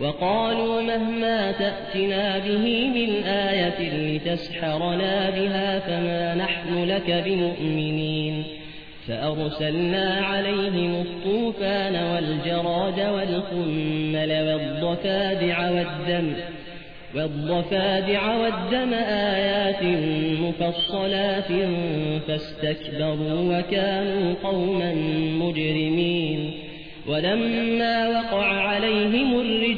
وقالوا مهما تأتنا به من آية لتسحرنا بها فما نحن لك بمؤمنين فأرسلنا عليهم الطوفان والجراد والقمل والضفادع والدم والضفادع والدم آيات مفصلات فاستكبروا وكانوا قوما مجرمين ولما وقع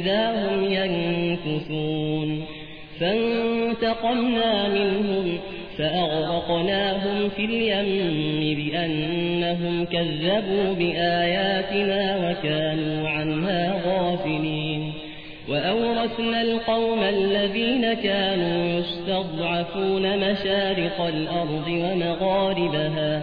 إذا هم ينكثون فانتقمنا منهم فأغرقناهم في اليم بأنهم كذبوا بآياتنا وكانوا عنها غافلين وأورثنا القوم الذين كانوا يستضعفون مشارق الأرض ومغاربها